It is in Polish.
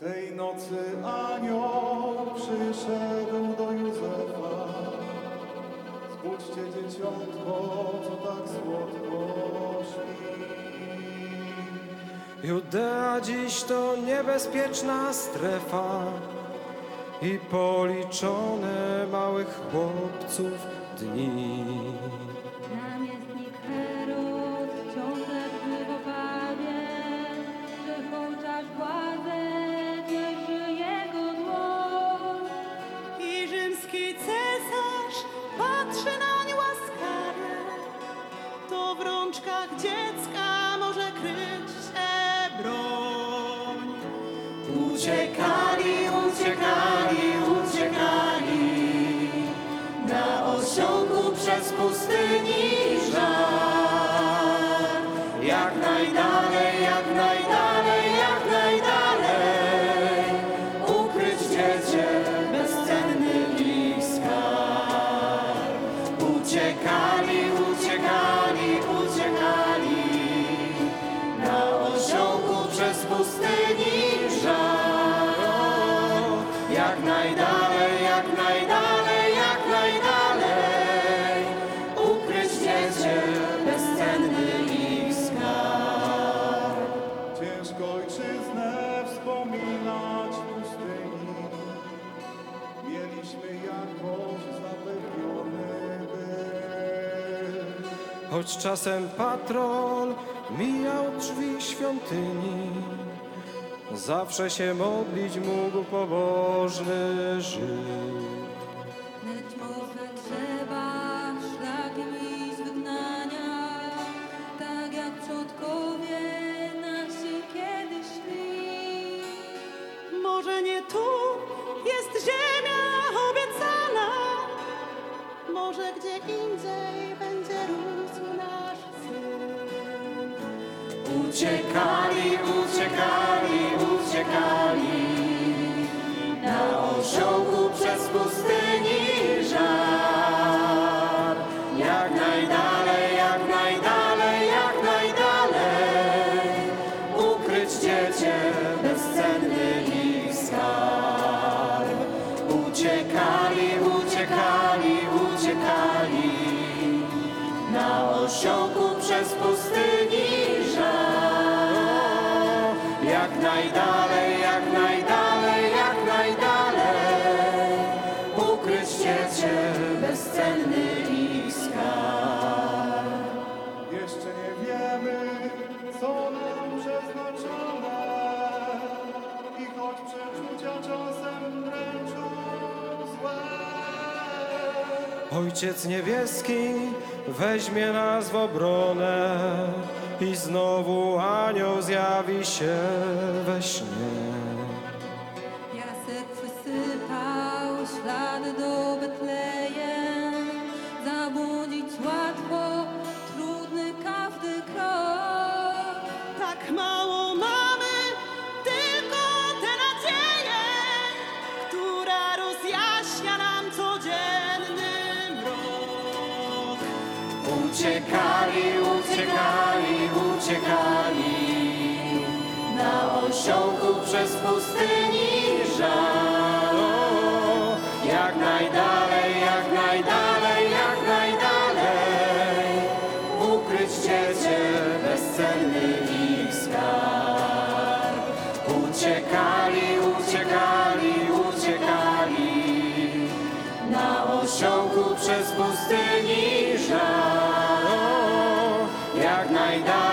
Tej nocy anioł przyszedł do Józefa. Zbudźcie dzieciątko, co tak słodko śpi. Judea dziś to niebezpieczna strefa i policzone małych chłopców dni. Cesarz patrzy nań łaskawie, to w rączkach dziecka może kryć się broń. Uciekali, uciekali, uciekali na osiołku przez pustyni żar. Jak najdalej, Jak najdalej, jak najdalej, jak najdalej ukryć dziecię bezcenny ich skarb. Ciężko ojczyznę wspominać pustyni. Mieliśmy jakoś zapewniony dech. Choć czasem patrol mijał drzwi świątyni, zawsze się modlić mógł pobożny Żyd. Lecz może trzeba szlakiem iść z wygnania, tak jak przodkowie nasi kiedyś szli. Może nie tu jest ziemia obiecana, może gdzie indziej będzie rósł nasz syn. Uciekali, uciekali, uciekali najdalej, jak najdalej, jak najdalej ukryć dziecię bezcenny ich skarb. Jeszcze nie wiemy, co nam przeznaczone. I choć przeczucia czasem dręczą złe. Ojciec niebieski weźmie nas w obronę i znowu anioł zjawi się we śnie. Piasek przysypał ślady do Betlejem, zabłądzić łatwo, trudny każdy krok. Tak mało mamy, tylko tę nadzieję, która rozjaśnia nam codzienny mrok. Uciekali, uciekali, uciekali na osiołku przez pustyni żar. O, Jak najdalej, jak najdalej, jak najdalej ukryć dziecię bezcenny ich skarb. Uciekali, uciekali, uciekali na osiołku przez pustyni żar. O, Jak najdalej,